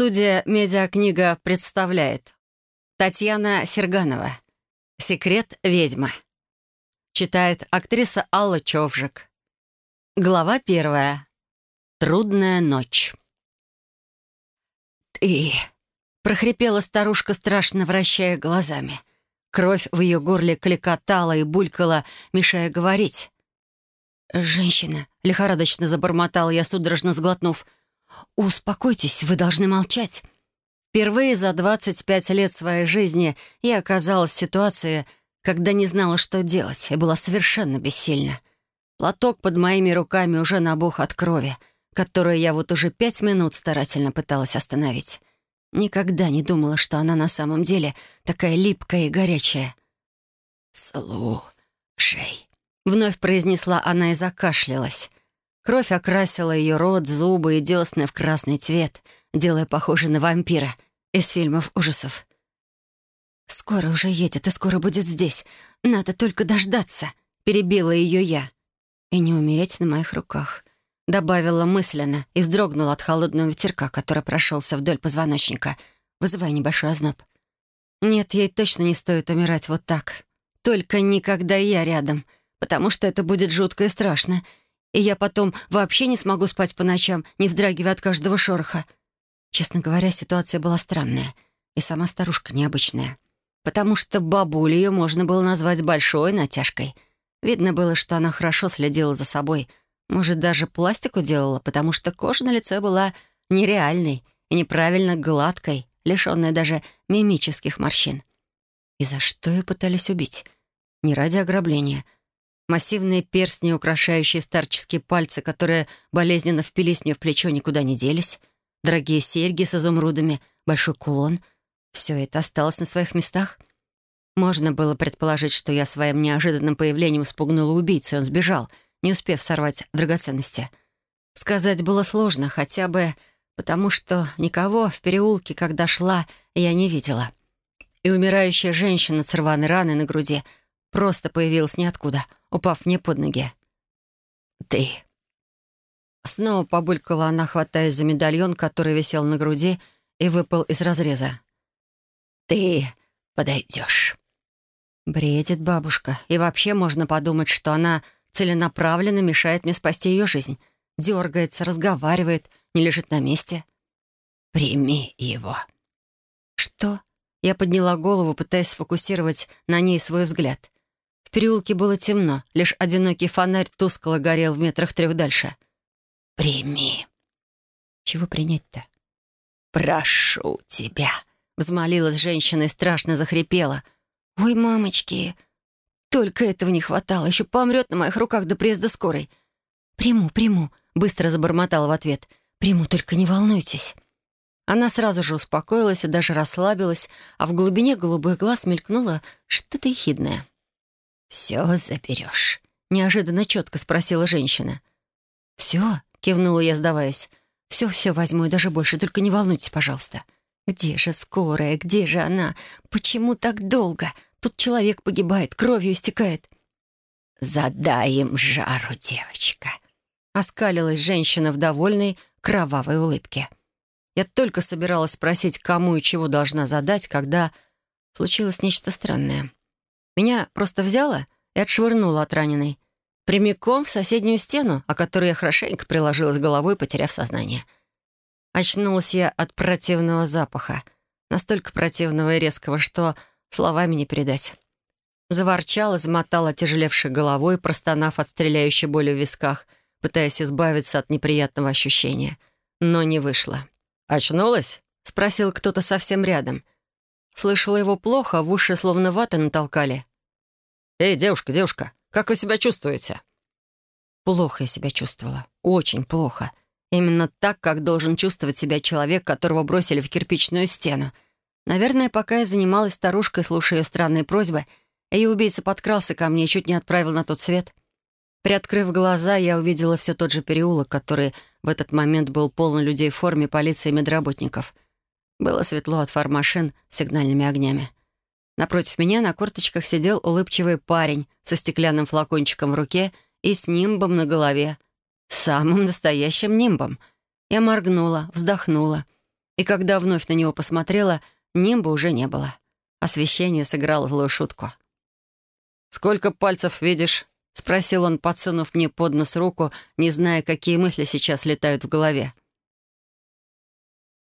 Студия «Медиакнига» представляет Татьяна Серганова «Секрет ведьмы». Читает актриса Алла Човжик. Глава первая. Трудная ночь. «Ты!» — прохрипела старушка, страшно вращая глазами. Кровь в ее горле кликотала и булькала, мешая говорить. «Женщина!» — лихорадочно забормотала я, судорожно сглотнув — «Успокойтесь, вы должны молчать». Впервые за 25 лет своей жизни я оказалась в ситуации, когда не знала, что делать, и была совершенно бессильна. Платок под моими руками уже набух от крови, которую я вот уже пять минут старательно пыталась остановить. Никогда не думала, что она на самом деле такая липкая и горячая. «Слушай», — вновь произнесла она и закашлялась. Кровь окрасила ее рот, зубы и десны в красный цвет, делая похожей на вампира из фильмов ужасов. «Скоро уже едет и скоро будет здесь. Надо только дождаться», — перебила ее я. «И не умереть на моих руках», — добавила мысленно и вздрогнула от холодного ветерка, который прошелся вдоль позвоночника, вызывая небольшой озноб. «Нет, ей точно не стоит умирать вот так. Только никогда я рядом, потому что это будет жутко и страшно, и я потом вообще не смогу спать по ночам, не вздрагивая от каждого шороха. Честно говоря, ситуация была странная, и сама старушка необычная. Потому что бабулю ее можно было назвать большой натяжкой. Видно было, что она хорошо следила за собой. Может, даже пластику делала, потому что кожа на лице была нереальной и неправильно гладкой, лишенная даже мимических морщин. И за что ее пытались убить? Не ради ограбления — Массивные перстни, украшающие старческие пальцы, которые болезненно впились мне в плечо, никуда не делись. Дорогие серьги с изумрудами, большой кулон. Все это осталось на своих местах. Можно было предположить, что я своим неожиданным появлением спугнула убийцу, и он сбежал, не успев сорвать драгоценности. Сказать было сложно, хотя бы потому, что никого в переулке, когда шла, я не видела. И умирающая женщина с рваной раной на груди просто появилась ниоткуда — упав мне под ноги. «Ты...» Снова побулькала она, хватаясь за медальон, который висел на груди и выпал из разреза. «Ты подойдешь». Бредит бабушка. И вообще можно подумать, что она целенаправленно мешает мне спасти ее жизнь. Дергается, разговаривает, не лежит на месте. «Прими его». «Что?» Я подняла голову, пытаясь сфокусировать на ней свой взгляд. В переулке было темно, лишь одинокий фонарь тускло горел в метрах трех дальше. «Прими». «Чего принять-то?» «Прошу тебя», — взмолилась женщина и страшно захрипела. «Ой, мамочки, только этого не хватало, еще помрет на моих руках до приезда скорой». «Приму, приму», — быстро забормотала в ответ. «Приму, только не волнуйтесь». Она сразу же успокоилась и даже расслабилась, а в глубине голубых глаз мелькнуло что-то ехидное. «Все заберешь?» — неожиданно четко спросила женщина. «Все?» — кивнула я, сдаваясь. «Все-все возьму и даже больше, только не волнуйтесь, пожалуйста». «Где же скорая? Где же она? Почему так долго? Тут человек погибает, кровью истекает». «Задай им жару, девочка», — оскалилась женщина в довольной кровавой улыбке. Я только собиралась спросить, кому и чего должна задать, когда случилось нечто странное. Меня просто взяла и отшвырнула от раненой. Прямиком в соседнюю стену, о которой я хорошенько приложилась головой, потеряв сознание. Очнулась я от противного запаха. Настолько противного и резкого, что словами не передать. Заворчала, замотала тяжелевшей головой, простонав от стреляющей боли в висках, пытаясь избавиться от неприятного ощущения. Но не вышло. «Очнулась?» — спросил кто-то совсем рядом. Слышала его плохо, в уши словно ваты натолкали. «Эй, девушка, девушка, как вы себя чувствуете?» Плохо я себя чувствовала. Очень плохо. Именно так, как должен чувствовать себя человек, которого бросили в кирпичную стену. Наверное, пока я занималась старушкой, слушая ее странные просьбы, ее убийца подкрался ко мне и чуть не отправил на тот свет. Приоткрыв глаза, я увидела все тот же переулок, который в этот момент был полон людей в форме полиции и медработников. Было светло от фар машин с сигнальными огнями. Напротив меня на корточках сидел улыбчивый парень со стеклянным флакончиком в руке и с нимбом на голове. Самым настоящим нимбом. Я моргнула, вздохнула И когда вновь на него посмотрела, нимба уже не было. Освещение сыграло злую шутку. «Сколько пальцев видишь?» — спросил он, подсунув мне под нос руку, не зная, какие мысли сейчас летают в голове.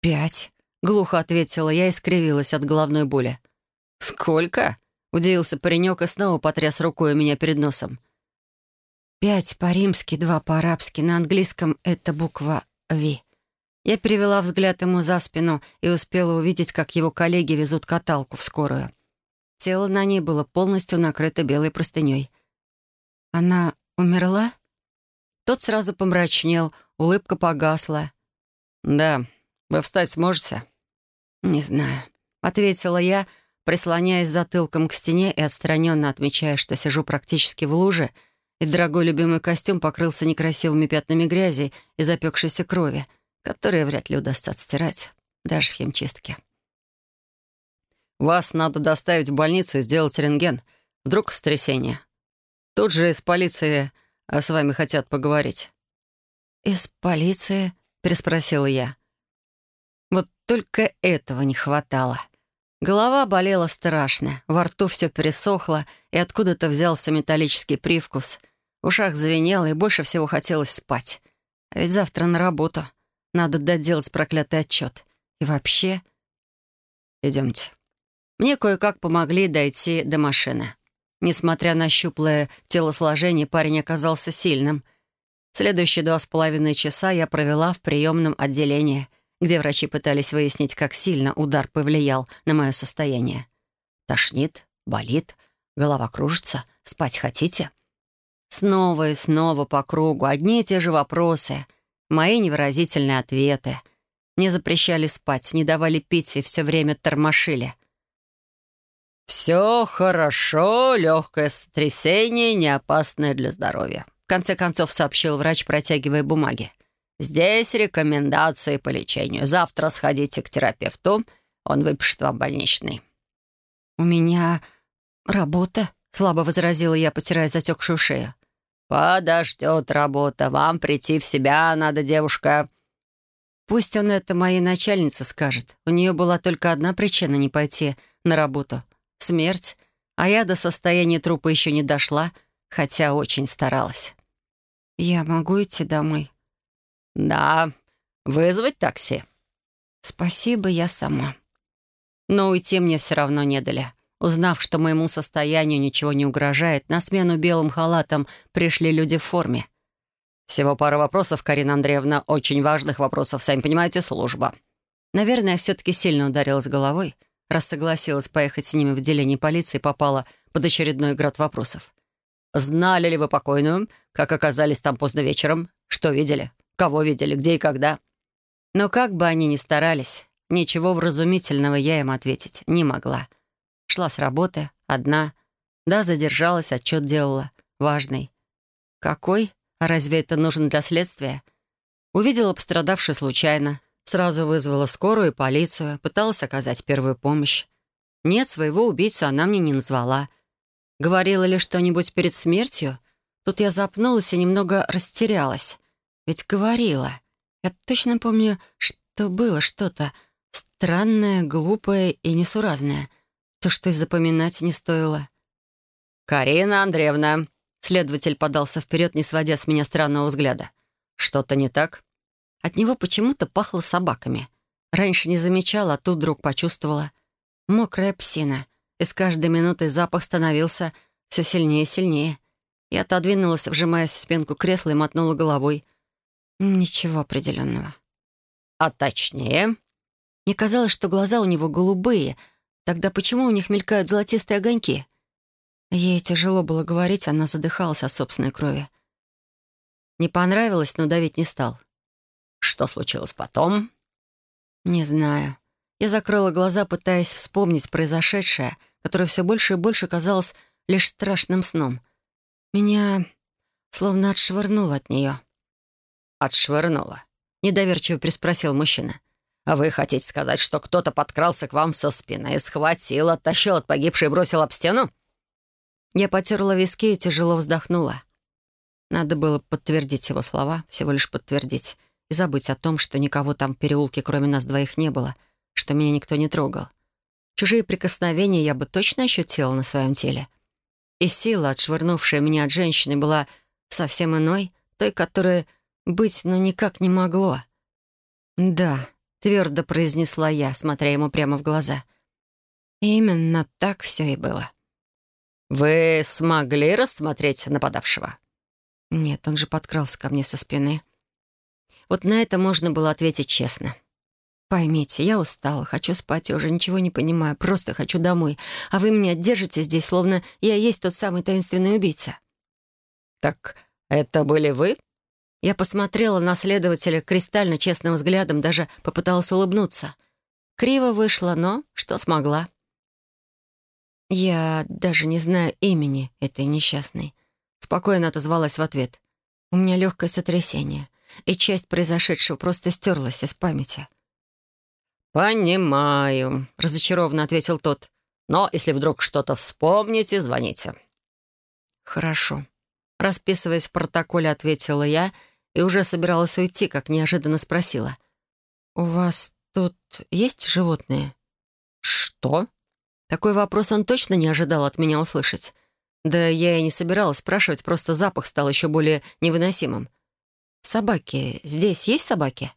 «Пять», — глухо ответила я и скривилась от головной боли. «Сколько?» — удивился паренек и снова потряс рукой у меня перед носом. «Пять по-римски, два по-арабски. На английском это буква «Ви». Я перевела взгляд ему за спину и успела увидеть, как его коллеги везут каталку в скорую. Тело на ней было полностью накрыто белой простыней. «Она умерла?» Тот сразу помрачнел, улыбка погасла. «Да. Вы встать сможете?» «Не знаю», — ответила я, прислоняясь затылком к стене и отстраненно отмечая, что сижу практически в луже, и дорогой любимый костюм покрылся некрасивыми пятнами грязи и запекшейся крови, которые вряд ли удастся отстирать, даже в химчистке. «Вас надо доставить в больницу и сделать рентген. Вдруг сотрясение. Тут же из полиции а, с вами хотят поговорить». «Из полиции?» — переспросила я. Вот только этого не хватало. Голова болела страшно, во рту все пересохло, и откуда-то взялся металлический привкус. В ушах звенело, и больше всего хотелось спать. А ведь завтра на работу. Надо доделать проклятый отчет. И вообще... Идемте. Мне кое-как помогли дойти до машины. Несмотря на щуплое телосложение, парень оказался сильным. Следующие два с половиной часа я провела в приемном отделении, где врачи пытались выяснить, как сильно удар повлиял на мое состояние. Тошнит, болит, голова кружится, спать хотите? Снова и снова по кругу одни и те же вопросы, мои невыразительные ответы. Мне запрещали спать, не давали пить и все время тормошили — «Все хорошо, легкое сотрясение, не опасное для здоровья», в конце концов сообщил врач, протягивая бумаги. «Здесь рекомендации по лечению. Завтра сходите к терапевту, он выпишет вам больничный». «У меня работа», — слабо возразила я, потирая затекшую шею. «Подождет работа. Вам прийти в себя надо, девушка». «Пусть он это моей начальнице скажет. У нее была только одна причина не пойти на работу — смерть, а я до состояния трупа еще не дошла, хотя очень старалась. «Я могу идти домой?» «Да. Вызвать такси?» «Спасибо, я сама». Но уйти мне все равно не дали. Узнав, что моему состоянию ничего не угрожает, на смену белым халатам пришли люди в форме. «Всего пара вопросов, Карина Андреевна, очень важных вопросов, сами понимаете, служба». Наверное, я все-таки сильно ударилась головой, раз согласилась поехать с ними в отделение полиции, попала под очередной град вопросов. «Знали ли вы покойную? Как оказались там поздно вечером? Что видели? Кого видели? Где и когда?» Но как бы они ни старались, ничего вразумительного я им ответить не могла. Шла с работы, одна. Да, задержалась, отчет делала. Важный. Какой? А разве это нужен для следствия? Увидела пострадавшую случайно, Сразу вызвала скорую и полицию, пыталась оказать первую помощь. Нет, своего убийцу она мне не назвала. Говорила ли что-нибудь перед смертью? Тут я запнулась и немного растерялась. Ведь говорила. Я точно помню, что было что-то странное, глупое и несуразное. То, что и запоминать не стоило. «Карина Андреевна», — следователь подался вперед, не сводя с меня странного взгляда. «Что-то не так?» От него почему-то пахло собаками. Раньше не замечала, а тут вдруг почувствовала. Мокрая псина. И с каждой минутой запах становился все сильнее и сильнее. Я отодвинулась, вжимаясь в спинку кресла и мотнула головой. Ничего определенного. «А точнее?» Мне казалось, что глаза у него голубые. Тогда почему у них мелькают золотистые огоньки? Ей тяжело было говорить, она задыхалась от собственной крови. Не понравилось, но давить не стал. Что случилось потом? Не знаю. Я закрыла глаза, пытаясь вспомнить произошедшее, которое все больше и больше казалось лишь страшным сном. Меня словно отшвырнуло от нее. «Отшвырнуло?» — недоверчиво приспросил мужчина. «А вы хотите сказать, что кто-то подкрался к вам со спины схватил, оттащил от погибшей и бросил об стену?» Я потерла виски и тяжело вздохнула. Надо было подтвердить его слова, всего лишь подтвердить и забыть о том, что никого там в переулке, кроме нас двоих, не было, что меня никто не трогал. Чужие прикосновения я бы точно ощутила на своем теле. И сила, отшвырнувшая меня от женщины, была совсем иной, той, которая быть, но никак не могло. «Да», — твердо произнесла я, смотря ему прямо в глаза. Именно так все и было. «Вы смогли рассмотреть нападавшего?» «Нет, он же подкрался ко мне со спины». Вот на это можно было ответить честно. «Поймите, я устала, хочу спать, уже ничего не понимаю, просто хочу домой, а вы меня держите здесь, словно я есть тот самый таинственный убийца». «Так это были вы?» Я посмотрела на следователя кристально честным взглядом, даже попыталась улыбнуться. Криво вышло, но что смогла. «Я даже не знаю имени этой несчастной», — спокойно отозвалась в ответ. «У меня легкое сотрясение, и часть произошедшего просто стерлась из памяти». «Понимаю», — разочарованно ответил тот. «Но если вдруг что-то вспомните, звоните». «Хорошо», — расписываясь в протоколе, ответила я и уже собиралась уйти, как неожиданно спросила. «У вас тут есть животные?» «Что?» Такой вопрос он точно не ожидал от меня услышать. Да я и не собиралась спрашивать, просто запах стал еще более невыносимым. «Собаки. Здесь есть собаки?»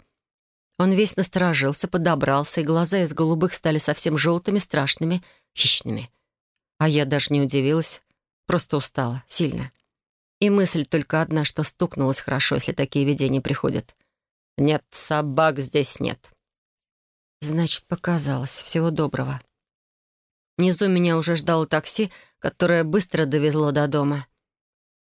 Он весь насторожился, подобрался, и глаза из голубых стали совсем желтыми, страшными, хищными. А я даже не удивилась, просто устала, сильно. И мысль только одна, что стукнулась хорошо, если такие видения приходят. «Нет, собак здесь нет». Значит, показалось. Всего доброго. Внизу меня уже ждало такси, которое быстро довезло до дома.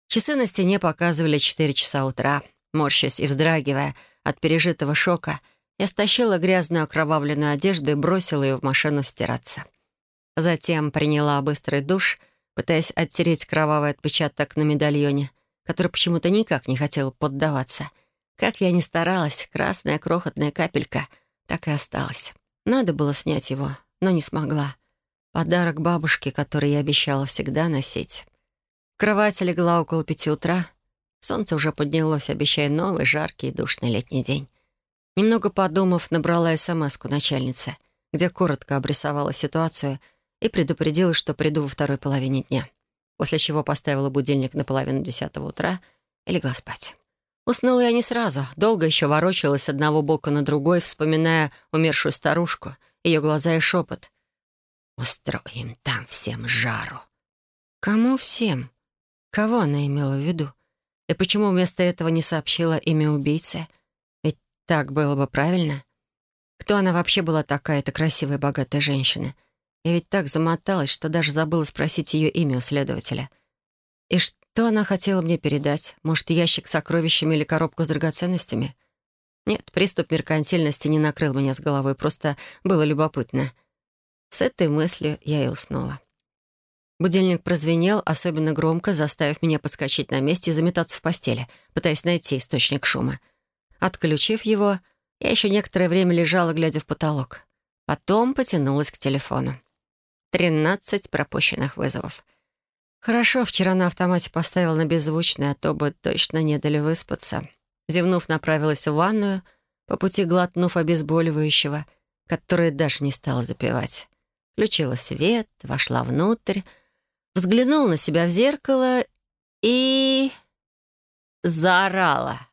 Часы на стене показывали 4 часа утра. Морщась и вздрагивая от пережитого шока, я стащила грязную окровавленную одежду и бросила ее в машину стираться. Затем приняла быстрый душ, пытаясь оттереть кровавый отпечаток на медальоне, который почему-то никак не хотел поддаваться. Как я ни старалась, красная крохотная капелька так и осталась. Надо было снять его, но не смогла. Подарок бабушке, который я обещала всегда носить. В кровати легла около пяти утра. Солнце уже поднялось, обещая новый жаркий и душный летний день. Немного подумав, набрала смс-ку начальнице, где коротко обрисовала ситуацию и предупредила, что приду во второй половине дня. После чего поставила будильник на половину десятого утра и легла спать. Уснула я не сразу. Долго еще ворочалась с одного бока на другой, вспоминая умершую старушку, ее глаза и шепот — Устроим там всем жару». Кому всем? Кого она имела в виду? И почему вместо этого не сообщила имя убийцы? Ведь так было бы правильно. Кто она вообще была такая, эта красивая, богатая женщина? Я ведь так замоталась, что даже забыла спросить ее имя у следователя. И что она хотела мне передать? Может, ящик с сокровищами или коробку с драгоценностями? Нет, приступ меркантильности не накрыл меня с головой, просто было любопытно. С этой мыслью я и уснула. Будильник прозвенел особенно громко, заставив меня подскочить на месте и заметаться в постели, пытаясь найти источник шума. Отключив его, я еще некоторое время лежала, глядя в потолок. Потом потянулась к телефону. Тринадцать пропущенных вызовов. Хорошо, вчера на автомате поставил на беззвучный, а то бы точно не дали выспаться. Зевнув, направилась в ванную, по пути глотнув обезболивающего, которое даже не стала запивать включила свет, вошла внутрь, взглянула на себя в зеркало и... заорала.